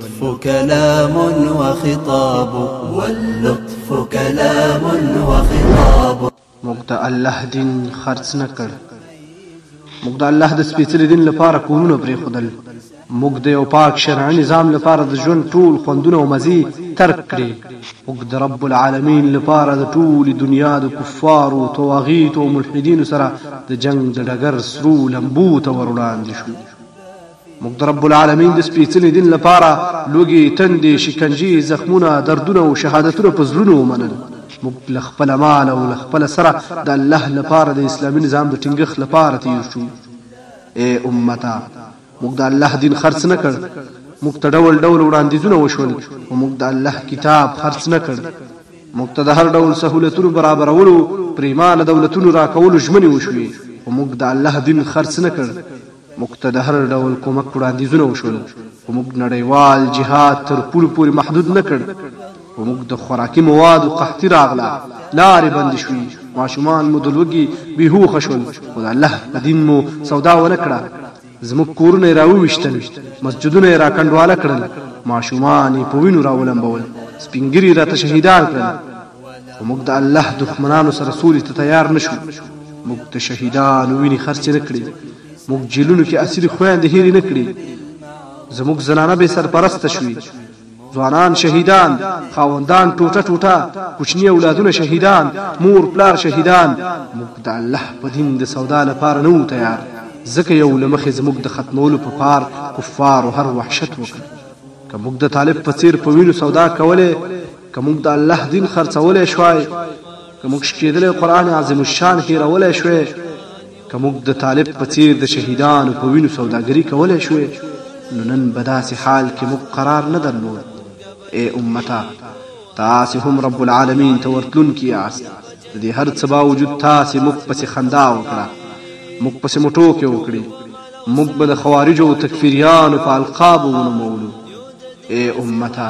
اللطف كلام وخطاب واللطف كلام وخطاب موږ د الله دین خرڅ نه کړ موږ د الله د سپېڅلي دین لپاره کورونه پرېښودل موږ د یو پاک شرعي نظام لپاره د ژوند ټول خوندونه او مزي ترک کړې موږ د رب العالمین لپاره د ټولې دنیا د کفارو تواغیتو او ملحدینو سره د جنگ د ډګر سرو لمبو ته ور وړاندې شو موږ د رب العالمین د سپېڅلي دین لپاره لوږې، تندې، شکنجې، زخمونه، دردونه او شهادتونه په زړونو ومنل. موږ له خپله ماله او له خپله سره د الله لپاره د اسلامي نظام د ټینګښت لپاره تېر شو. ای امته! موږ د الله دین خرڅ نه کړ. موږ ته ډول ډول وړاندیزونه وشول، خو موږ د الله کتاب خرڅ نه کړ. موږ ته د هر ډول سهولتونو برابرولو، پرېمانه دولتونو راکولو ژمنې وشوې، خو موږ د الله دین خرڅ نه کړ. موږ ته د هر ډول کمک وړاندیزونه وشول، خو موږ نړیوال جهاد تر پولو پورې محدود نه کړ. په موږ د خوراکي موادو قحطي راغله، لارې بندې شوې، ماشومان مو د لوږې بې هوښه شول، خو د الله په دین مو سودا ونه کړه. زموږ کورونه یې راوویشتل، مسجدونه یې راکنډواله کړل، ماشومان یې په وینو راولمبول، سپین ږیري یې راته شهیدان کړل. خو موږ د الله دښمنانو سره سولې ته تیار نه شو، موږ د شهیدانو وینې خرڅې نه کړې، موږ جیلونو کې اسیرې خویندې هیرې نه کړې، زموږ زنانه بې سرپرسته شوې، ځوانان شهیدان، خاوندان ټوټه ټوټه، کوچني اولادونه شهیدان، مور پلار شهیدان، موږ د الله په دین د سودا لپاره نه وو تیار، ځکه یو له مخې زموږ د ختمولو په پار کفارو هر وحشت وکړ، که موږ د طالب په څیر په وینو سودا کولای، که موږ د الله دین خرڅولی شوای، که موږ شکېدلی قرآن عظیم الشان هېرولی شوی، که موږ د طالب په څېر د شهیدانو په وینو سوداګري کولی شوې، نو نن به داسې حال کې موږ قرار نه درلود. ای امته! تاسې هم رب العالمین ته ورتلونکي یاست. د دې هر څه باوجود تاسې موږ پسې خندا وکړه، موږ پسې مو ټوکې وکړې، موږ به د خوارجو او تکفیریانو په القابو ونومولو. ای امته!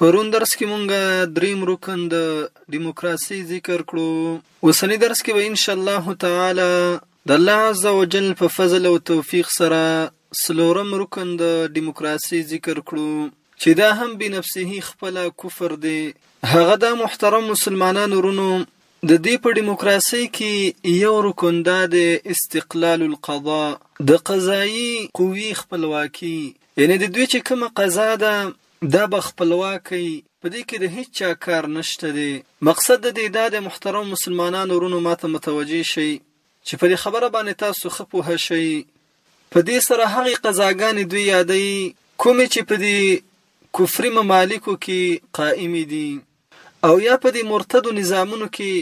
پرون درس کې مونږ دریم رکن د دیموکراسي ذکر کړو اوسنی درس کې به ان شاء الله تعالی د الله عز وجل په فضل او توفیق سره سلورم رکن د دیموکراسي ذکر کړو چې دا هم بنفسه خپل کفر دی هغه د محترم مسلمانانو رونو د دې په دیموکراسي کې یو رکن دا د استقلال القضاء د قضایي قوی خپلواکي یعنی د دوی چې کومه قضا ده دا به خپلواکه وي په دې کې د هیڅ چا کار نشته دی مقصد د دې دا دی محترم مسلمانانو ورونو ماته متوجه شئ چې په دې خبره باندې تاسو ښه پوه شئ په دې سره هغه قضاګانې دوی یادوي کومې چې په دې کفري ممالکو کې قائمې دي او یا په دې مرتدو نظامونو کې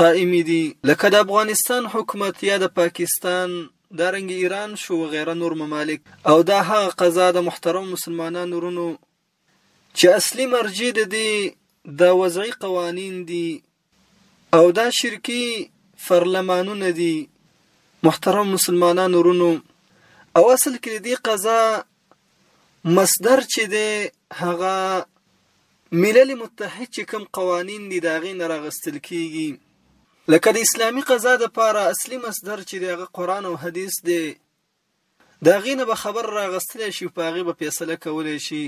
قائمې دي لکه د افغانستان حکومت یا د پاکستان دا رنګ ایران شو وغیره نور ممالک او دا هغه قضا د محترم مسلمانانو رونو چې اصلي مرجع د دې د وضعي قوانین دي او دا شرکی فرلمانونه دي محترم مسلمانانو رونو او اصل کې د دې قضا مصدر چې دی هغه ملل متحد چې کوم قوانین دي دا غي نه راغستل کیږي لکه د اسلامی قضا د پاره اصلي مصدر چې دی هغه قران او حدیث دی دا غي نه به خبر راغستل شي په هغه به فیصله کولای شي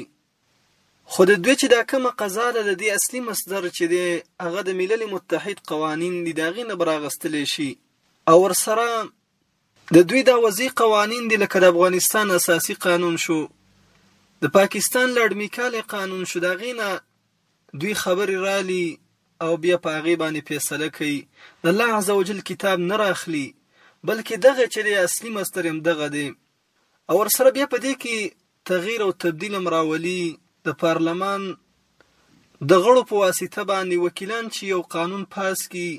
خو د دوی چې دا کومه قضا ده د دې اصلي مصدر چې دی هغه د ملل متحد قوانین دي دا غي نه راغستل شي او ورسره د دوی دا وضعي قوانین دي لکه د افغانستان اساسي قانون شو، د پاکستان لړمیکالی قانون شو، د هغې نه دوی خبرې رالي او بیا په هغې باندې فیصله کوي، د الله عز وجل کتاب نه راخلي، بلکې دغه چې دی اصلي مصدر هم دغه دی او ورسره بیا په دې کې تغییر او تبدیل هم راولي، د پارلمان د غړو په واسطه باندې وکیلان چې یو قانون پاس کړي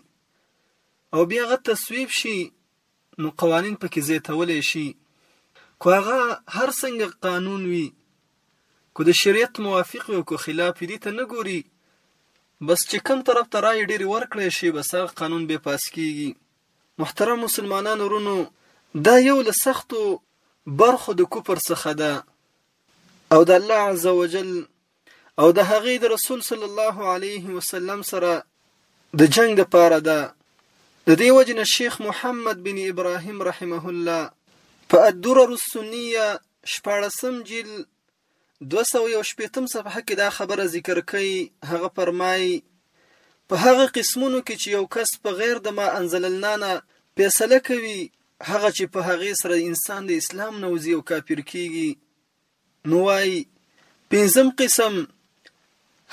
او بیا هغه تصویب شي نو قوانین پکې زیاتولی شي که هغه هر څنګه قانون وي که د شریعت موافق وي او که خلاف وي دې ته نه ګوري بس چې کم طرف ته رایې ډېرې ورکړی شي بس هغه قانون بیا پاس کیږي محترم مسلمانان ورونو دا یو له سختو برخو د کفر څخه ده او د الله عزوجل او د هغې د رسول صلی الله علیه وسلم سره د جنگ د پاره ده د دې وجنه شیخ محمد بن ابراهیم رحمه الله په الدرر السنیه شپاړسم جیل 218 صفحه کې دا خبره ذکر کړي هغه فرمایي په هغه قسمونو کې چې یو کس په غیر د ما انزل الله نه فیصله کوي هغه چې په هغه سره انسان د اسلام نه وځي او کافر کیږي نو وايي، پنځم قسم،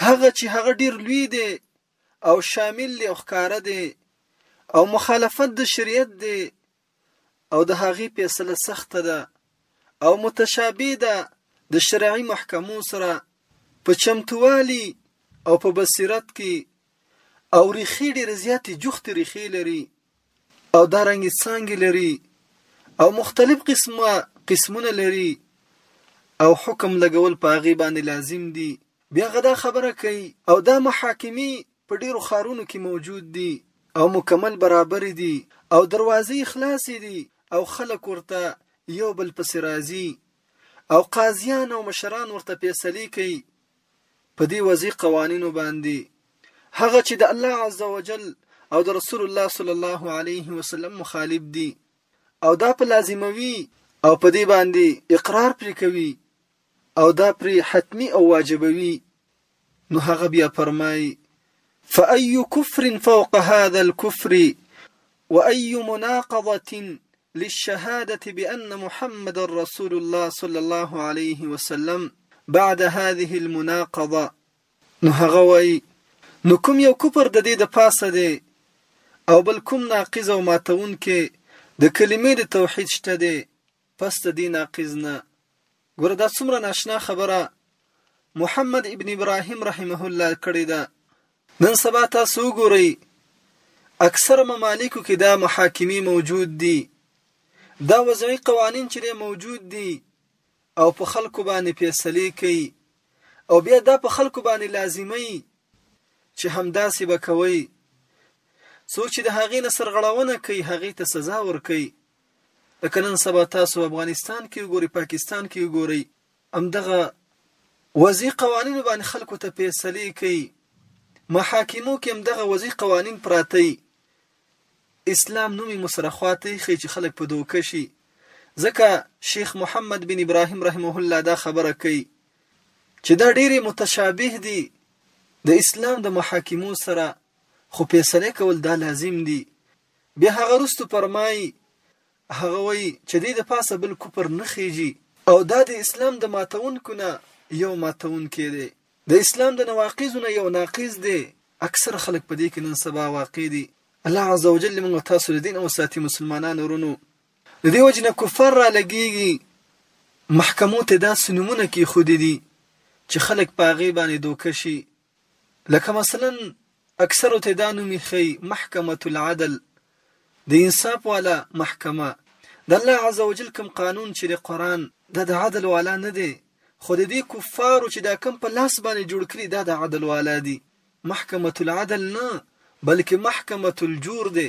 هغه چې هغه ډېر لوی دی او شامل دی او ښکاره دی او مخالفت د شریعت دی او د هغې فیصله سخته ده او متشابه ده د شرعي محکمو سره په چمتووالي او په بصیرت کې او ریښې ډېرې زیاتې جوختې ریښې لري او دا رنګې څانګې لري او مختلف قسمه قسمونه لري او حکم لګول په هغې باندې لازم دي بیا غدا خبره کوي او دا محاکمي په ډیرو خارونو کې موجود دي او مکمل برابر دي او دروازې خلاصې دي او خلک ورته یو بل پسې راځي او قاضیان او مشران ورته فیصلې کوي په دې وضعي قوانینو باندې هغه چې د الله عزوجل او د رسول الله صلی الله علیه وسلم مخالف دي او دا په لازموي او په دې باندې اقرار پرې کوي او دا پرې حتمی او واجبوي نو هغه بیا فرمایي فأي كفر فوق هذا الكفر وأي مناقضة للشهادة بأن محمد رسول الله صلى الله عليه وسلم بعد هذه المناقضة نو هغه وایي نو کوم یو کفر د دې د پاسه دی او بل کوم ناقض او ماتونکې د کلمې د توحید شته دی پس د دې ناقض نه ګوره دا څومره ناشنا خبره محمد ابن ابراهیم رحمه الله کړې ده نن سبا تاسو وګورئ اکثره ممالکو کې دا محاکمې موجود دي دا وضعي قوانین چې موجود دي او په خلکو باندې فیصلې کوي او بیا دا په خلکو باندې لازمي چې همداسې به کوي څوک چې د هغې نه سرغړونه کوي هغې ته سزا ورکوي لکه نن سبا تاسو افغانستان کې وګورئ پاکستان کې وګورئ همدغه وضعي قوانینو باندې خلکو ته فیصلې کوي محاکمو کې همدغه وضعي قوانین پراته اسلام نومي مسره خواته یې چې خلک په دوکه شي ځکه شیخ محمد بن ابراهیم رحمه الله دا خبره کوي چې دا ډېری متشابه دي د اسلام د محاکمو سره خو فیصله کول دا لازم دي بیا هغه وروسته فرمايي، هغه وایي چې دی د پاسه بل کفر نه خېژي او دا د اسلام د ماتوونکو نه یو ماتوونکی دی، د اسلام د نواقضو نه یو ناقض دی، اکثره خلک په دې کې نن سبا واقع دي، الله عزوجل دې موږ او تاسو له دین وساتي مسلمانانو ورونو! د دې وجې نه کفار رالګېږي، محکمو ته یې داسې نومونه کېښودي دي چې خلک په هغې باندې دوکه شي، لکه مثلاً اکثرو ته دا نومي ښيي، محکمة العدل، د انصاف والا محکمه، د الله عزوجل کوم قانون چې دی قرآن دا د عدل والا نه دی، خو د دې کفارو چې دا کوم په لاس باندې جوړ کړي دا د عدل والا دي، محکمة العدل نه بلکې محکمة الجور دی،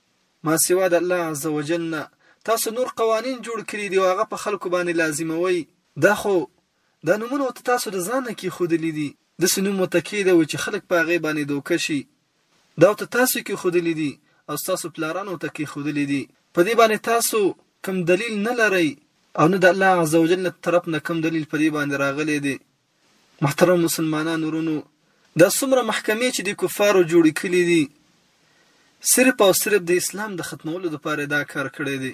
ما سوا د الله عز وجل نه تاسو نور قوانین جوړ کړي دي او هغه په خلکو باندې لازموئ. دا خو، دا نومونه ورته تاسو د ځانه کېښودلي دي. داسې نوم ورته کېدوئ چې خلک په هغې باندې دوکه شي. دا ورته تاسو کېښودلي دي او ستاسو پلارانو ورته کېښودلي دي. په دې باندې تاسو کوم دلیل نه لرئ او نه د الله عز وجل نه طرف نه کوم دلیل په دې باندې راغلی دی محترم مسلمانان ورونو دا څومره محکمې چې دې کفارو جوړې کړي دي صرف او صرف د اسلام د ختمولو لپاره دا کار کړی دی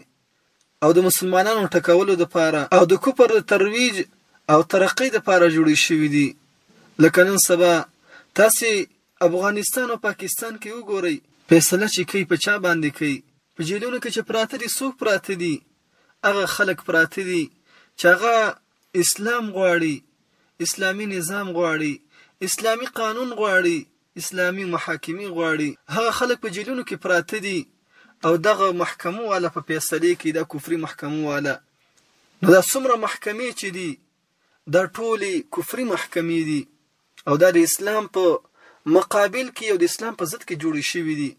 او د مسلمانانو ټکولو لپاره او د کفر د ترویج او ترقۍ لپاره جوړې شوې دي لکه نن سبا تاسو افغانستان او پاکستان کې وګورئ فیصله چې کوي په چا باندې کوي په جیلونو کې چې پراته دي څوک پراته دي هغه خلک پراته دي چې هغه اسلام غواړي اسلامي نظام غواړي اسلامي قانون غواړي اسلامي محاکمي غواړي هغه خلک په جیلونو کې پراته دي او دغه محکمو والا په فیصله کې د کفري محکمو والا نو دا څومره محکمې چې دي دا ټولي کفري محکمې دي او دا د اسلام په مقابل کې او د اسلام په ضد کې جوړې شوې دي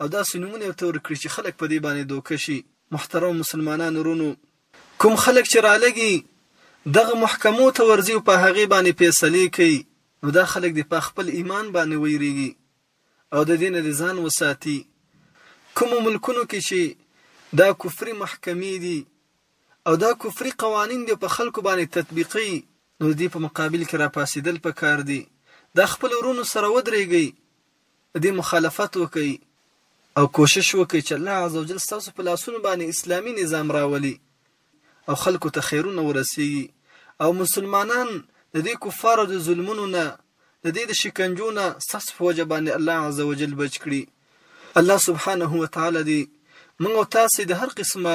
او دا سنمونه ورته ورکړي چې خلک په دې باندې دوکه شي محترم مسلمانانو رونو کوم خلک چې رالږي دغه محکمو ته ورځي او په هغې باندې فېصلې کوي نو دا خلک دې په خپل ایمان باندې ویریږي او د دې نه دې ځان وساتي کومو ملکونو کې چې دا کفري محکمې دي او دا کفري قوانین دې په خلکو باندې تطبیقي نو دې په مقابل کې راپاسېدل پکار دي دا خپل ورونو سره ودرېږي په دې مخالفت وکړئ او کوشش وکړئ چې الله عزوجل ستاسو په لاسونو باندې اسلامي نظام راولي او خلکو ته خیرونه ورسیږي او مسلمانان د دې کفارو د ظلمونو نه د دې د شکنجو نه ستاسو په وجه باندې الله عزوجل بچ کړي الله سبحانه وتعالی دې موږ او تاسې د هر قسمه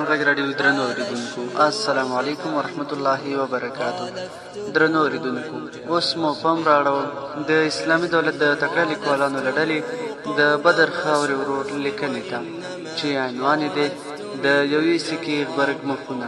غږ راډیو درنو اوریدونکو السلام علیکم ورحمت الله وبرکاتو درنو اوریدونکو اوس مو پام راړول د اسلامي دولت د تکړه لیکوالانو له ډلې د بدر خاورې ورور لیکنې ته چې عنوان یې دی د یوې سکې غبرګ مخونه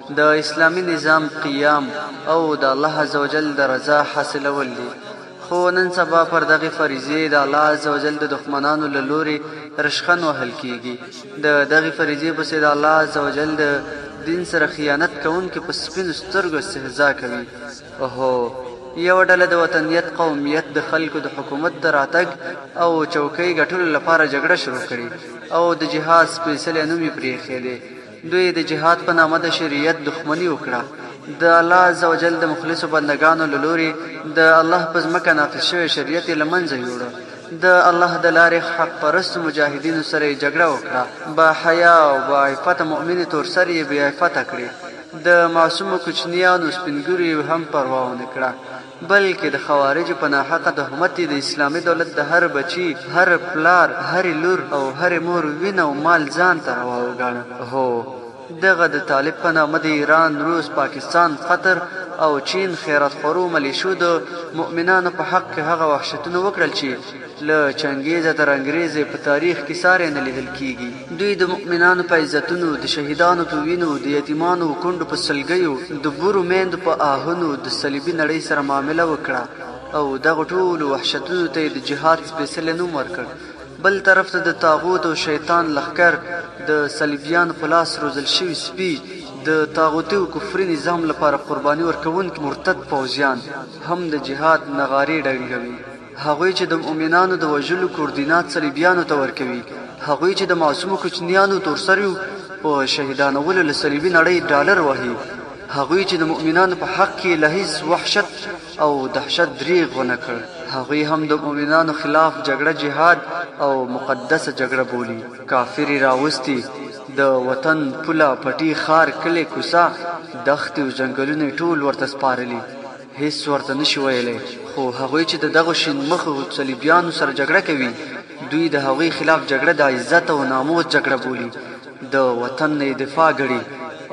د اسلامي نظام قیام او د الله عزوجل د رضا حاصلول دي، خو نن سبا پر دغې فریضې د الله عزوجل د دښمنانو له لورې رشخند وهل کیږي، د دغې فریضې پسې د الله عزوجل د دین سره خیانت کوونکي په سپینو سترګو استهزا کوي. هو! یوه ډله د وطنیت، قومیت، د خلکو د حکومت د راتګ او چوکۍ ګټلو لپاره جګړه شروع کړې او د جهاد سپیڅلی نوم یې پرې ایښی دی، دوی د جهاد په نامه د شریعت دښمني وکړه، د الله عزوجل د مخلصو بندګانو له لوري د الله په ځمکه نافذ شوی شریعت یې له منځه یوړ، د الله د لارې حق پرستو مجاهدینو سره یې جګړه وکړه، با حیا او با عفته مؤمنې تور سرې یې بې عفته کړې، د معصومو کوچنیانو، سپین ږیرو یې هم پروا ونه کړه. بلکې د خوارجو په ناحقه تهمت یې د اسلامي دولت د هر بچي، هر پلار، هرې لور او هرې مور وینه او مال ځان ته روا وګاڼه. هو! دغه د طالب په نامه د ایران، روس، پاکستان، قطر او چین خیرات خورو ملیشو د مؤمنانو په حق کې هغه وحشتونه وکړل چې له چنګېزه تر انګرېزه په تاريخ کې ساری نه ليدل کېږي. دوی د مؤمنانو په عزتونو، د شهيدانو په وينو، د يتيمانو و کونډو په سلګيو، د بورو ميندو په آهونو د صليبي نړۍ سره معامله وکړه او دغو ټولو وحشتونو ته يې د جهاد سپېڅلی نوم ورکړ. بل طرف ته د طاغوت او شيطان لښکر، د صليبيانو په لاس روزل شوي سپي، د طاغوتي و کفري نظام لپاره قرباني ورکوونکي مرتد پوځيان هم د جهاد نغارې ډنګوي. هغوی چې د مؤمنانو د وژلو کوردینات صلیبیانو ته ورکوي، هغوی چې د معصومو کوچنیانو تورسریو په شهیدانولو له صلیبي نړۍ ډالر وهي، هغوی چې د مؤمنانو په حق کې له هیڅ وحشت او دهشت دریغ ونه کړ، هغوی هم د مؤمنانو خلاف جګړه جهاد او مقدسه جګړه بولي، کافري راوستي، د وطن پوله، پټي، ښار، کلی، کوڅه، دښتې او ځنګلونه یې ټول ورته سپارلي، هیڅ ورته نشي ویلی، خو هغوی چې د دغو شین مخو صلیبیانو سره جګړه کوي، دوی د هغوی خلاف جګړه د عزت او ناموس جګړه بولي، د وطن نه یې دفاع ګړي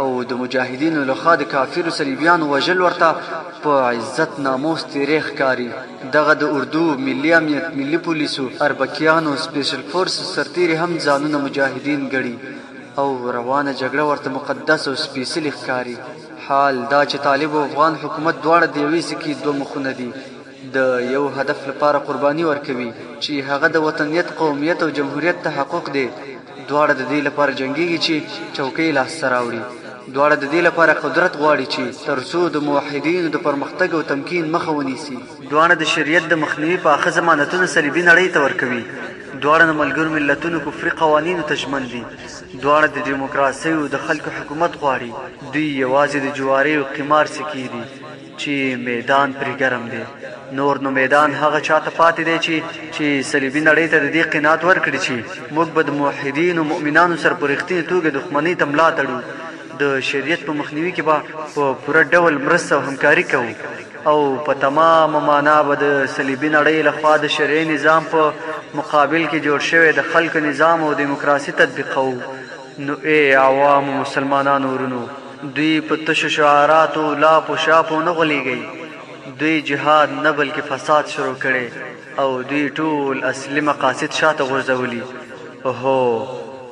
او د مجاهدینو له خوا د کافرو صلیبیانو وژل ورته په عزت ناموس تیری ښکاري، دغه د اردو، ملي امنیت، ملي پولیسو، اربکیانو، سپیشل فورسز سرتیري هم ځانونه مجاهدین ګړي او روانه جګړه ورته مقدسه او سپیڅلي ښکاري. حال دا چې طالب او افغان حکومت دواړه د یوې سکې دوه مخونه دي، د یو هدف لپاره قرباني ورکوي چې هغه د وطنیت، قومیت او جمهوریت تحقق دی، دواړه د دې لپاره جنګېږي چې چوکۍ لاس ته راوړي، دواړه د دې لپاره قدرت غواړي چې تر څو د موحدینو د پرمختګ او تمکین مخه ونیسي، دواړه د شریعت د مخنیوي پاخه ضمانتونه صلیبي نړۍ ته ورکوي، دواړه د ملګرو ملتونو کفري قوانینو ته ژمن دي، دواړه د ډیموکراسۍ او د خلکو حکومت غواړي، دوی یوازې د جوارۍ او قمار سکې دي چې میدان پرې ګرم دی، نور نو میدان هغه چا ته پاتې دی چې چې صلیبي نړۍ ته د دې قناعت ورکړي چې موږ به د موحدینو مؤمنانو سره په رښتینې توګه دښمنۍ ته ملا تړو، د شریعت په مخنیوي کې به په پوره ډول مرسته او همکاري کوو. او په تمامه مانا به د صلیبي نړۍ له خوا د شرعي نظام په مقابل کې جوړ شوی د خلق نظام او دیموکراسي تطبیقوو، نو ای عوامو مسلمانانو ورونو! دوی په تشو شعاراتو او لاپو شاپو نه غولېږئ، دوی جهاد نه بلکې فساد شروع کړی او دوی ټول اصلي مقاصد شاته غورځولي. هو!